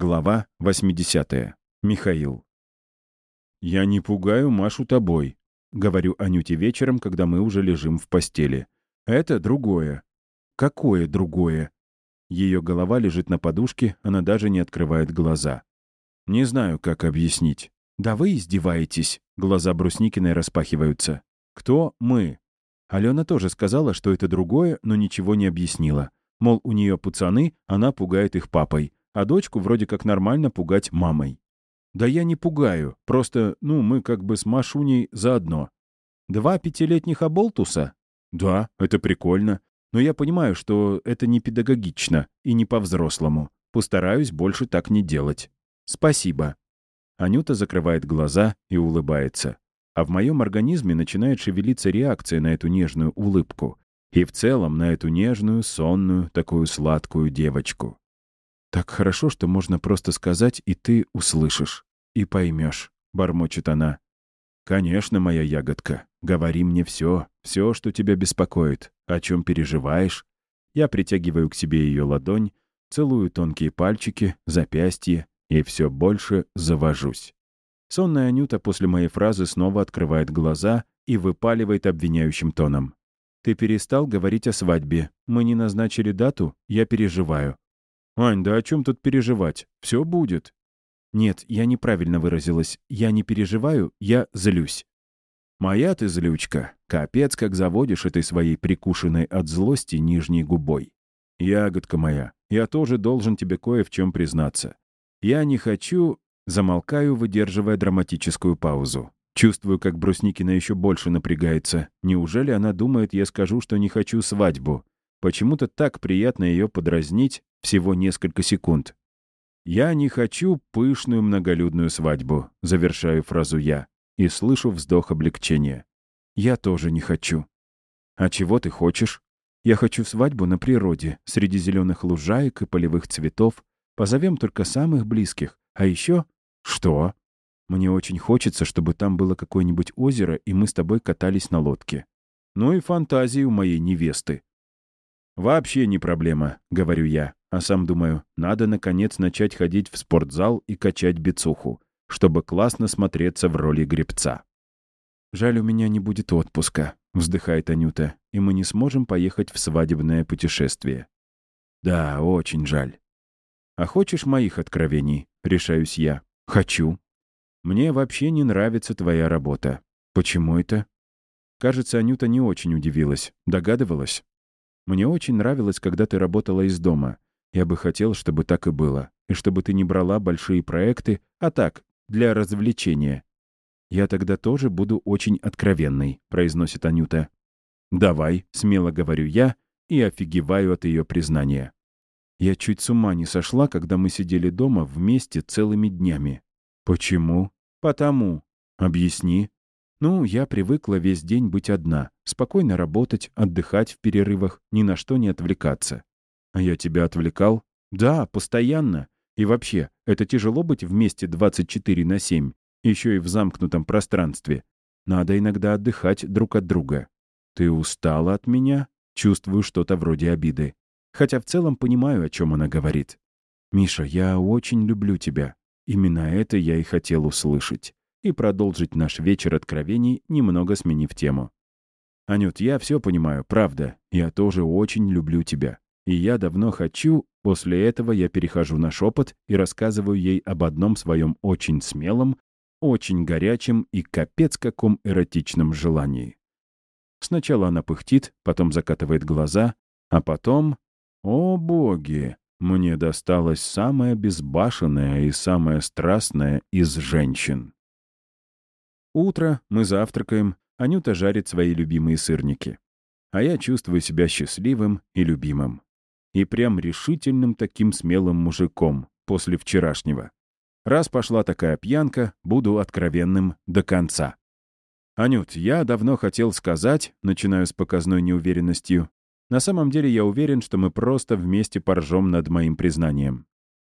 Глава 80. Михаил. «Я не пугаю Машу тобой», — говорю Анюте вечером, когда мы уже лежим в постели. «Это другое». «Какое другое?» Ее голова лежит на подушке, она даже не открывает глаза. Не знаю, как объяснить. «Да вы издеваетесь», — глаза Брусникиной распахиваются. «Кто мы?» Алена тоже сказала, что это другое, но ничего не объяснила. Мол, у нее пацаны, она пугает их папой а дочку вроде как нормально пугать мамой. Да я не пугаю, просто, ну, мы как бы с Машуней заодно. Два пятилетних оболтуса? Да, это прикольно. Но я понимаю, что это не педагогично и не по-взрослому. Постараюсь больше так не делать. Спасибо. Анюта закрывает глаза и улыбается. А в моем организме начинает шевелиться реакция на эту нежную улыбку. И в целом на эту нежную, сонную, такую сладкую девочку. «Так хорошо, что можно просто сказать, и ты услышишь. И поймешь», — бормочет она. «Конечно, моя ягодка. Говори мне все, все, что тебя беспокоит, о чем переживаешь». Я притягиваю к себе ее ладонь, целую тонкие пальчики, запястье и все больше завожусь. Сонная Анюта после моей фразы снова открывает глаза и выпаливает обвиняющим тоном. «Ты перестал говорить о свадьбе. Мы не назначили дату, я переживаю. «Ань, да о чем тут переживать? Все будет». «Нет, я неправильно выразилась. Я не переживаю, я злюсь». «Моя ты злючка. Капец, как заводишь этой своей прикушенной от злости нижней губой. Ягодка моя, я тоже должен тебе кое в чем признаться. Я не хочу...» Замолкаю, выдерживая драматическую паузу. Чувствую, как Брусникина еще больше напрягается. Неужели она думает, я скажу, что не хочу свадьбу? Почему-то так приятно ее подразнить, всего несколько секунд. «Я не хочу пышную многолюдную свадьбу», — завершаю фразу я, и слышу вздох облегчения. «Я тоже не хочу». «А чего ты хочешь?» «Я хочу свадьбу на природе, среди зеленых лужаек и полевых цветов. Позовем только самых близких. А еще...» «Что?» «Мне очень хочется, чтобы там было какое-нибудь озеро, и мы с тобой катались на лодке». «Ну и фантазии у моей невесты». «Вообще не проблема», — говорю я. А сам думаю, надо, наконец, начать ходить в спортзал и качать бицуху, чтобы классно смотреться в роли гребца. «Жаль, у меня не будет отпуска», — вздыхает Анюта, «и мы не сможем поехать в свадебное путешествие». «Да, очень жаль». «А хочешь моих откровений?» — решаюсь я. «Хочу». «Мне вообще не нравится твоя работа». «Почему это?» Кажется, Анюта не очень удивилась. Догадывалась? «Мне очень нравилось, когда ты работала из дома. Я бы хотел, чтобы так и было. И чтобы ты не брала большие проекты, а так, для развлечения. «Я тогда тоже буду очень откровенной», — произносит Анюта. «Давай», — смело говорю я и офигеваю от ее признания. Я чуть с ума не сошла, когда мы сидели дома вместе целыми днями. Почему? Потому. Объясни. Ну, я привыкла весь день быть одна, спокойно работать, отдыхать в перерывах, ни на что не отвлекаться. А я тебя отвлекал? Да, постоянно. И вообще, это тяжело быть вместе 24 на 7, еще и в замкнутом пространстве. Надо иногда отдыхать друг от друга. Ты устала от меня? Чувствую что-то вроде обиды. Хотя в целом понимаю, о чем она говорит. «Миша, я очень люблю тебя». Именно это я и хотел услышать. И продолжить наш вечер откровений, немного сменив тему. «Анют, я все понимаю, правда. Я тоже очень люблю тебя. И я давно хочу, после этого я перехожу на шепот и рассказываю ей об одном своем очень смелом, очень горячем и капец каком эротичном желании. Сначала она пыхтит, потом закатывает глаза, а потом... О, боги! Мне досталась самая безбашенная и самая страстная из женщин. Утро, мы завтракаем, Анюта жарит свои любимые сырники. А я чувствую себя счастливым и любимым и прям решительным таким смелым мужиком после вчерашнего. Раз пошла такая пьянка, буду откровенным до конца. «Анют, я давно хотел сказать, начинаю с показной неуверенностью, на самом деле я уверен, что мы просто вместе поржем над моим признанием».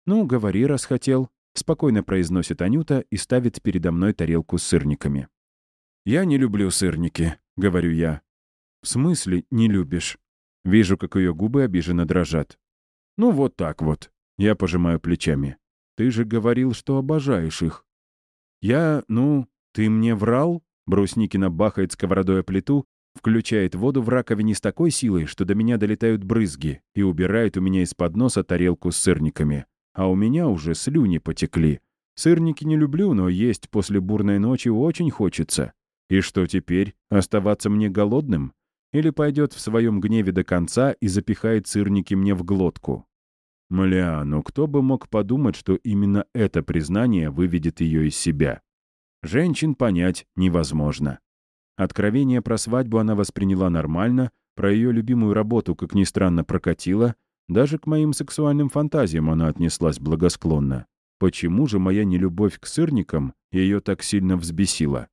«Ну, говори, раз хотел», — спокойно произносит Анюта и ставит передо мной тарелку с сырниками. «Я не люблю сырники», — говорю я. «В смысле не любишь?» Вижу, как ее губы обиженно дрожат. «Ну вот так вот». Я пожимаю плечами. Ты же говорил, что обожаешь их». «Я, ну, ты мне врал?» Брусникина бахает сковородой о плиту, включает воду в раковине с такой силой, что до меня долетают брызги, и убирает у меня из-под носа тарелку с сырниками. А у меня уже слюни потекли. Сырники не люблю, но есть после бурной ночи очень хочется. И что теперь? Оставаться мне голодным? Или пойдет в своем гневе до конца и запихает сырники мне в глотку? Мля, ну кто бы мог подумать, что именно это признание выведет ее из себя? Женщин понять невозможно. Откровение про свадьбу она восприняла нормально, про ее любимую работу, как ни странно, прокатила, даже к моим сексуальным фантазиям она отнеслась благосклонно. Почему же моя нелюбовь к сырникам ее так сильно взбесила?